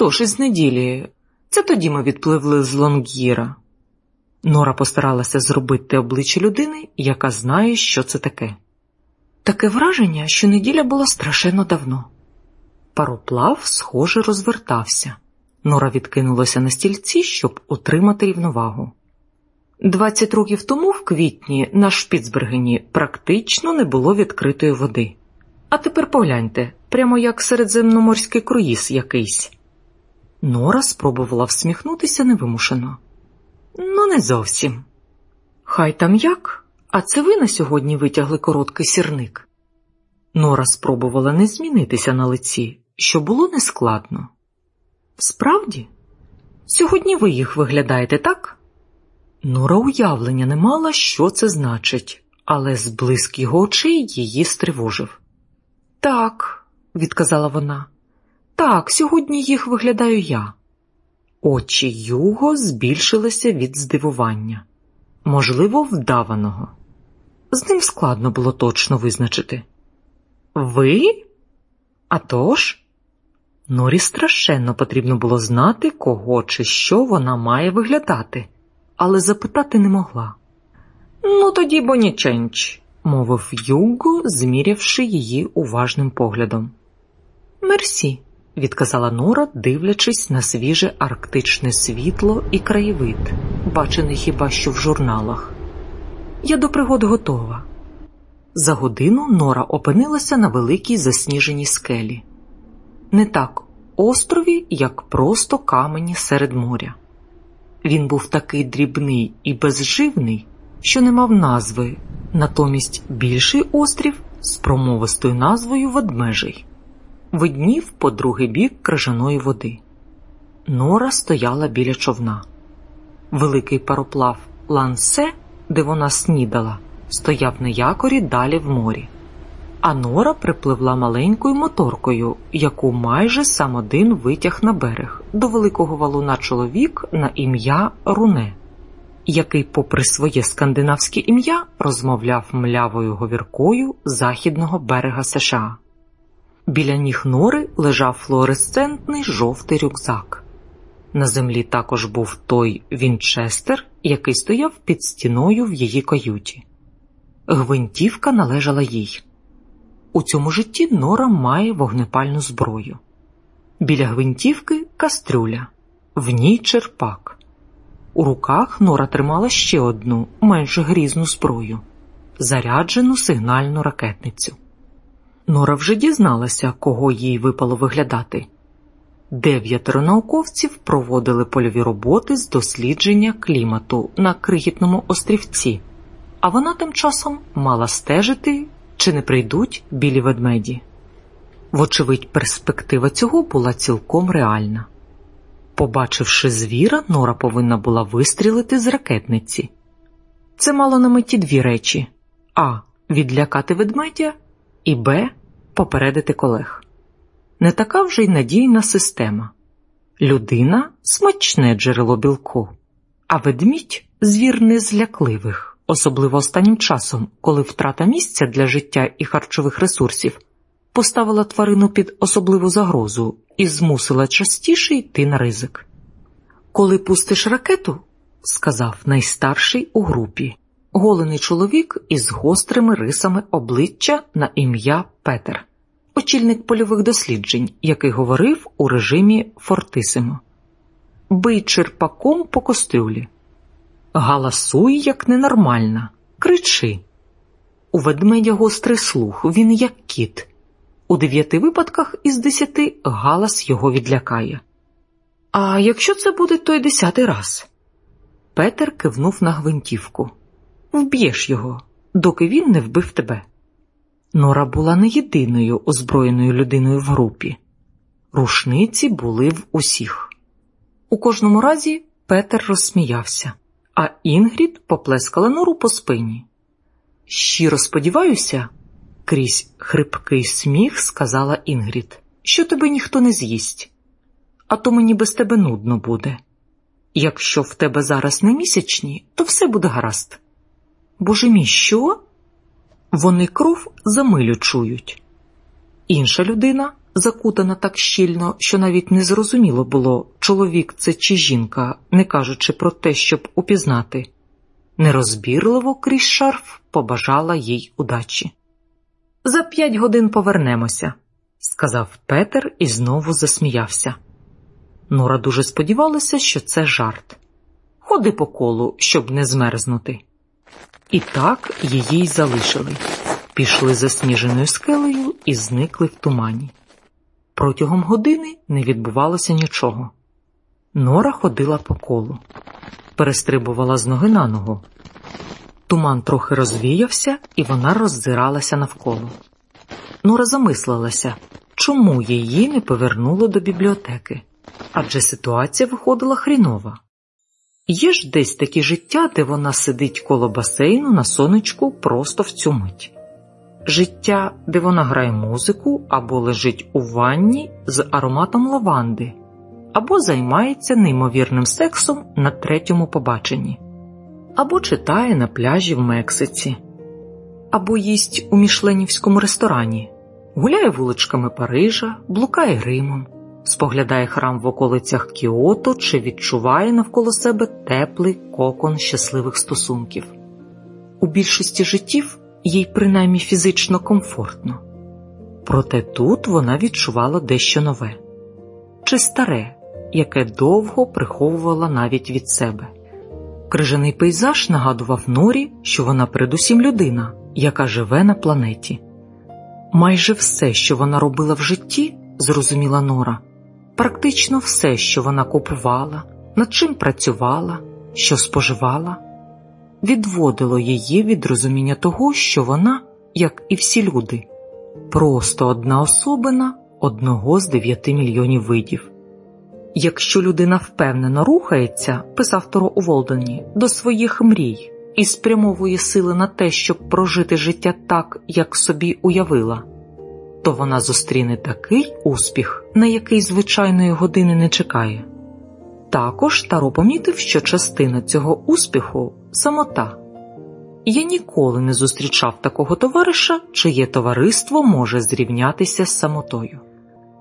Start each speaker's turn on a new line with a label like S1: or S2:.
S1: тож, із неділі. Це тоді ми відпливли з Лонг'їра. Нора постаралася зробити обличчя людини, яка знає, що це таке. Таке враження, що неділя була страшенно давно. Пароплав, схоже, розвертався. Нора відкинулася на стільці, щоб утримати рівновагу. Двадцять років тому, в квітні, на Шпіцбергені практично не було відкритої води. А тепер погляньте, прямо як середземноморський круїз якийсь. Нора спробувала всміхнутися невимушено. Ну, не зовсім. Хай там як, а це ви на сьогодні витягли короткий сірник. Нора спробувала не змінитися на лиці, що було нескладно. Справді, сьогодні ви їх виглядаєте так? Нора уявлення не мала, що це значить, але зблиск його очей її стривожив. Так, відказала вона, так, сьогодні їх виглядаю я. Очі Юго збільшилися від здивування, можливо, вдаваного. З ним складно було точно визначити. Ви? А тож? Норі страшенно потрібно було знати, кого чи що вона має виглядати, але запитати не могла. Ну, тоді боніченч, мовив Юго, змірявши її уважним поглядом. Мерсі, відказала Нора, дивлячись на свіже арктичне світло і краєвид, бачений хіба що в журналах. Я до пригод готова. За годину Нора опинилася на великій засніженій скелі. Не так острові, як просто камені серед моря. Він був такий дрібний і безживний, що не мав назви, натомість більший острів з промовистою назвою Ведмежий виднів по другий бік крижаної води. Нора стояла біля човна. Великий пароплав Лансе, де вона снідала, стояв на якорі далі в морі, а Нора припливла маленькою моторкою, яку майже сам один витяг на берег до великого валуна чоловік на ім'я Руне, який, попри своє скандинавське ім'я, розмовляв млявою говіркою західного берега США. Біля ніг нори лежав флуоресцентний жовтий рюкзак. На землі також був той Вінчестер, який стояв під стіною в її каюті. Гвинтівка належала їй. У цьому житті Нора має вогнепальну зброю. Біля гвинтівки кастрюля, в ній черпак. У руках Нора тримала ще одну менш грізну зброю заряджену сигнальну ракетницю. Нора вже дізналася, кого їй випало виглядати. Дев'ятеро науковців проводили польові роботи з дослідження клімату на крихітному острівці, а вона тим часом мала стежити, чи не прийдуть білі ведмеді. Вочевидь, перспектива цього була цілком реальна. Побачивши звіра, Нора повинна була вистрілити з ракетниці. Це мало на меті дві речі: а. Відлякати ведмедя, і Б попередити колег. Не така вже й надійна система. Людина смачне джерело білку, а ведмідь звір незлякливих, особливо останнім часом, коли втрата місця для життя і харчових ресурсів поставила тварину під особливу загрозу і змусила частіше йти на ризик. Коли пустиш ракету, сказав найстарший у групі, голений чоловік із гострими рисами обличчя на ім'я Петер очільник польових досліджень, який говорив у режимі Фортисимо. Бий черпаком по кострюлі. Галасуй, як ненормальна, кричи. У ведмедя гострий слух, він як кіт. У дев'яти випадках із десяти галас його відлякає. А якщо це буде той десятий раз? Петер кивнув на гвинтівку. Вб'єш його, доки він не вбив тебе. Нора була не єдиною озброєною людиною в групі. Рушниці були в усіх. У кожному разі Петер розсміявся, а Інгрід поплескала нору по спині. Щиро сподіваюся, крізь хрипкий сміх сказала Інгрід, що тебе ніхто не з'їсть, а то мені без тебе нудно буде. Якщо в тебе зараз не місячні, то все буде гаразд. Боже мій, що? Вони кров за милю чують. Інша людина, закутана так щільно, що навіть не зрозуміло було, чоловік це чи жінка, не кажучи про те, щоб упізнати. Нерозбірливо крізь шарф побажала їй удачі. За п'ять годин повернемося, сказав Петер і знову засміявся. Нора дуже сподівалася, що це жарт. Ходи по колу, щоб не змерзнути. І так її й залишили, пішли засніженою скелею і зникли в тумані. Протягом години не відбувалося нічого. Нора ходила по колу, перестрибувала з ноги на ногу. Туман трохи розвіявся, і вона роззиралася навколо. Нора замислилася, чому її не повернуло до бібліотеки, адже ситуація виходила хрінова. Є ж десь таке життя, де вона сидить коло басейну на сонечку просто в цю мить. Життя, де вона грає музику або лежить у ванні з ароматом лаванди, або займається неймовірним сексом на третьому побаченні, або читає на пляжі в Мексиці, або їсть у мішленівському ресторані, гуляє вуличками Парижа, блукає Римом споглядає храм в околицях Кіото чи відчуває навколо себе теплий кокон щасливих стосунків. У більшості життів їй принаймні фізично комфортно, проте тут вона відчувала дещо нове чи старе, яке довго приховувала навіть від себе. Крижаний пейзаж нагадував Норі, що вона передусім людина, яка живе на планеті. Майже все, що вона робила в житті, зрозуміла Нора, Практично все, що вона купувала, над чим працювала, що споживала, відводило її від розуміння того, що вона, як і всі люди, просто одна особина одного з дев'яти мільйонів видів. Якщо людина впевнено рухається, писав Торо у Волдені, до своїх мрій і спрямовує сили на те, щоб прожити життя так, як собі уявила то вона зустріне такий успіх, на який звичайної години не чекає. Також Таро помітив, що частина цього успіху самота. Я ніколи не зустрічав такого товариша, чиє товариство може зрівнятися з самотою.